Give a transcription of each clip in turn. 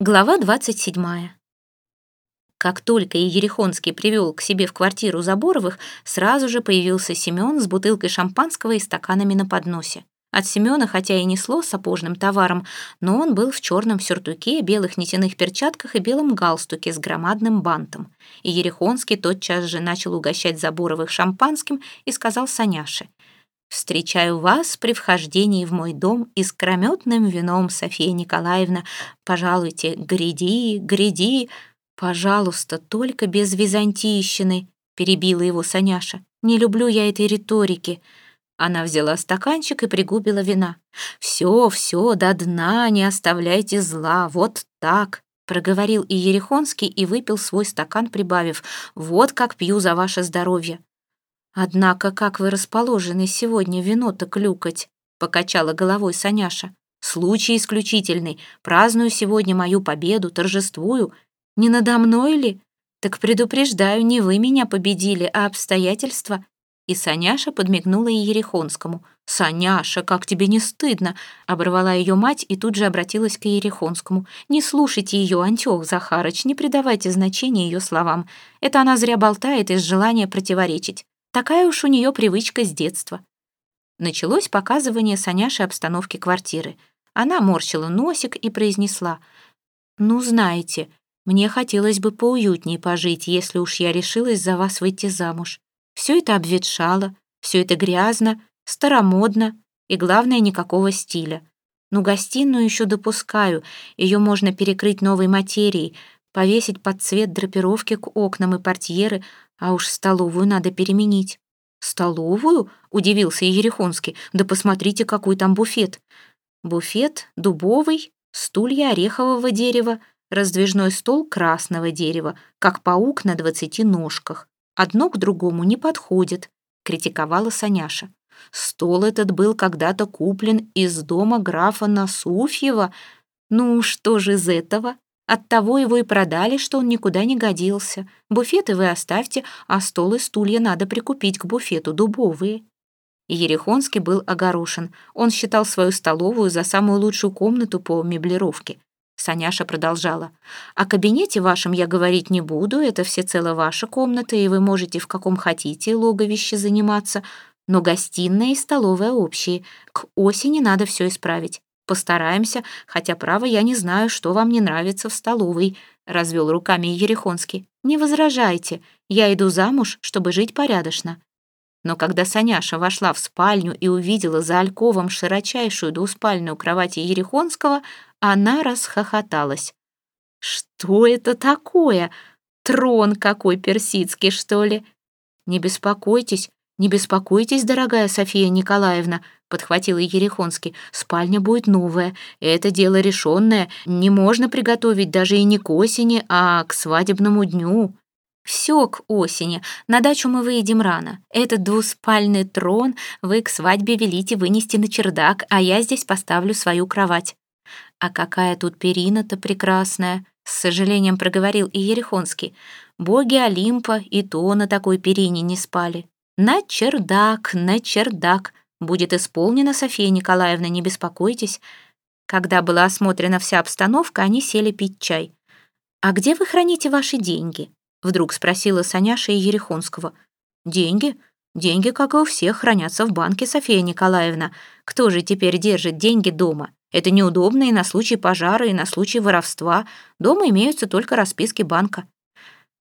Глава 27. Как только Ерехонский привел к себе в квартиру Заборовых, сразу же появился Семен с бутылкой шампанского и стаканами на подносе. От Семена, хотя и несло сапожным товаром, но он был в черном сюртуке, белых нитяных перчатках и белом галстуке с громадным бантом. И Ерехонский тотчас же начал угощать Заборовых шампанским и сказал Саняше — Встречаю вас при вхождении в мой дом искрометным вином, София Николаевна. Пожалуйте, гряди, гряди. Пожалуйста, только без византийщины, перебила его Саняша. Не люблю я этой риторики. Она взяла стаканчик и пригубила вина. «Все, все, до дна, не оставляйте зла, вот так», — проговорил и Ерехонский и выпил свой стакан, прибавив. «Вот как пью за ваше здоровье. «Однако, как вы расположены сегодня вино-то клюкать?» — покачала головой Саняша. «Случай исключительный. Праздную сегодня мою победу, торжествую. Не надо мной ли? Так предупреждаю, не вы меня победили, а обстоятельства». И Саняша подмигнула Ерехонскому. «Саняша, как тебе не стыдно!» — оборвала ее мать и тут же обратилась к Ерехонскому. «Не слушайте ее, Антех Захарыч, не придавайте значения ее словам. Это она зря болтает из желания противоречить. Такая уж у нее привычка с детства. Началось показывание Саняши обстановки квартиры. Она морщила носик и произнесла. «Ну, знаете, мне хотелось бы поуютнее пожить, если уж я решилась за вас выйти замуж. Все это обветшало, все это грязно, старомодно и, главное, никакого стиля. Ну, гостиную еще допускаю, ее можно перекрыть новой материей, повесить под цвет драпировки к окнам и портьеры, а уж столовую надо переменить. «Столовую?» — удивился Ерехонский. «Да посмотрите, какой там буфет!» Буфет дубовый, стулья орехового дерева, раздвижной стол красного дерева, как паук на двадцати ножках. Одно к другому не подходит, критиковала Саняша. Стол этот был когда-то куплен из дома графа Насуфьева. Ну, что же из этого? Оттого его и продали, что он никуда не годился. Буфеты вы оставьте, а стол и стулья надо прикупить к буфету, дубовые». Ерехонский был огорошен. Он считал свою столовую за самую лучшую комнату по меблировке. Саняша продолжала. «О кабинете вашем я говорить не буду, это всецело ваша комната, и вы можете в каком хотите логовище заниматься, но гостиная и столовая общие. К осени надо все исправить. Постараемся, хотя, право, я не знаю, что вам не нравится в столовой», — развел руками Ерехонский. «Не возражайте, я иду замуж, чтобы жить порядочно». Но когда Саняша вошла в спальню и увидела за Альковом широчайшую двуспальную кровать Ерехонского, она расхохоталась. «Что это такое? Трон какой персидский, что ли?» «Не беспокойтесь, не беспокойтесь, дорогая София Николаевна», подхватил Ерехонский. «Спальня будет новая. Это дело решенное. Не можно приготовить даже и не к осени, а к свадебному дню». «Все к осени. На дачу мы выедем рано. Этот двуспальный трон вы к свадьбе велите вынести на чердак, а я здесь поставлю свою кровать». «А какая тут перина-то прекрасная!» — с сожалением проговорил и Ерехонский. «Боги Олимпа и то на такой перине не спали. На чердак, на чердак!» Будет исполнено, София Николаевна, не беспокойтесь. Когда была осмотрена вся обстановка, они сели пить чай. «А где вы храните ваши деньги?» Вдруг спросила Саняша и Ерехонского. «Деньги? Деньги, как и у всех, хранятся в банке, София Николаевна. Кто же теперь держит деньги дома? Это неудобно и на случай пожара, и на случай воровства. Дома имеются только расписки банка».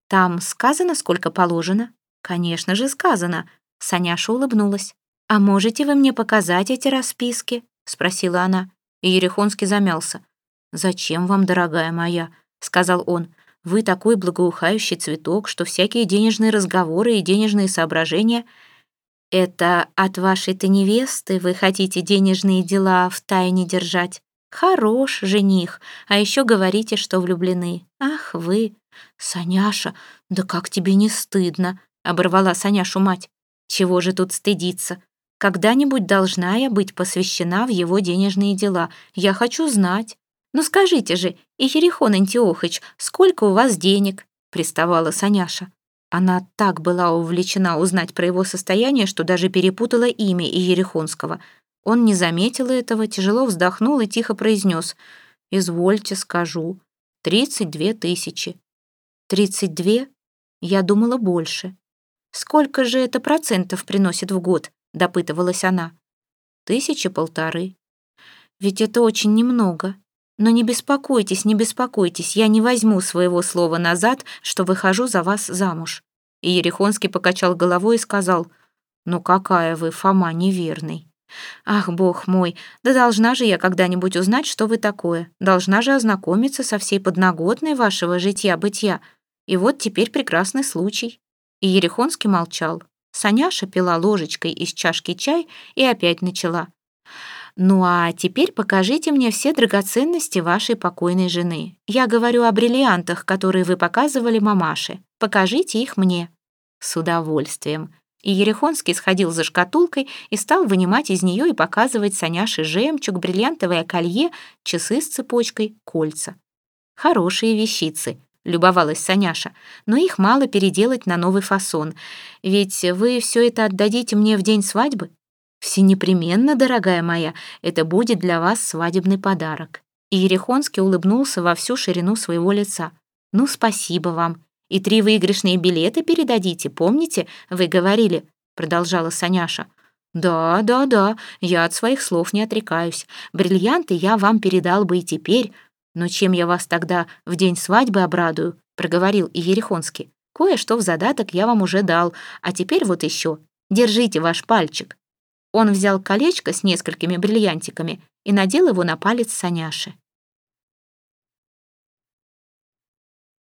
«Там сказано, сколько положено?» «Конечно же, сказано». Саняша улыбнулась. «А можете вы мне показать эти расписки?» — спросила она. И Ерехонский замялся. «Зачем вам, дорогая моя?» — сказал он. «Вы такой благоухающий цветок, что всякие денежные разговоры и денежные соображения...» «Это от вашей-то невесты вы хотите денежные дела в тайне держать? Хорош жених, а еще говорите, что влюблены. Ах вы!» «Саняша, да как тебе не стыдно?» — оборвала Саняшу мать. «Чего же тут стыдиться? Когда-нибудь должна я быть посвящена в его денежные дела. Я хочу знать. Ну скажите же, Иерихон Антиохыч, сколько у вас денег?» — приставала Саняша. Она так была увлечена узнать про его состояние, что даже перепутала имя Иерихонского. Он не заметил этого, тяжело вздохнул и тихо произнес «Извольте, скажу. Тридцать две тысячи. Тридцать две? Я думала больше. Сколько же это процентов приносит в год? Допытывалась она. Тысячи полторы. Ведь это очень немного. Но не беспокойтесь, не беспокойтесь, я не возьму своего слова назад, что выхожу за вас замуж. И Ерехонский покачал головой и сказал, «Ну какая вы, Фома, неверный». «Ах, бог мой, да должна же я когда-нибудь узнать, что вы такое. Должна же ознакомиться со всей подноготной вашего житья-бытия. И вот теперь прекрасный случай». И Ерехонский молчал. Саняша пила ложечкой из чашки чай и опять начала. «Ну а теперь покажите мне все драгоценности вашей покойной жены. Я говорю о бриллиантах, которые вы показывали мамаше. Покажите их мне». «С удовольствием», и Ерехонский сходил за шкатулкой и стал вынимать из нее и показывать Саняше жемчуг, бриллиантовое колье, часы с цепочкой, кольца. «Хорошие вещицы», — любовалась Саняша, «но их мало переделать на новый фасон. Ведь вы все это отдадите мне в день свадьбы?» «Все непременно, дорогая моя, это будет для вас свадебный подарок». И Ерехонский улыбнулся во всю ширину своего лица. «Ну, спасибо вам. И три выигрышные билеты передадите, помните? Вы говорили», — продолжала Саняша. «Да, да, да, я от своих слов не отрекаюсь. Бриллианты я вам передал бы и теперь. Но чем я вас тогда в день свадьбы обрадую?» — проговорил и Ерехонский. «Кое-что в задаток я вам уже дал, а теперь вот еще. Держите ваш пальчик». Он взял колечко с несколькими бриллиантиками и надел его на палец Саняши.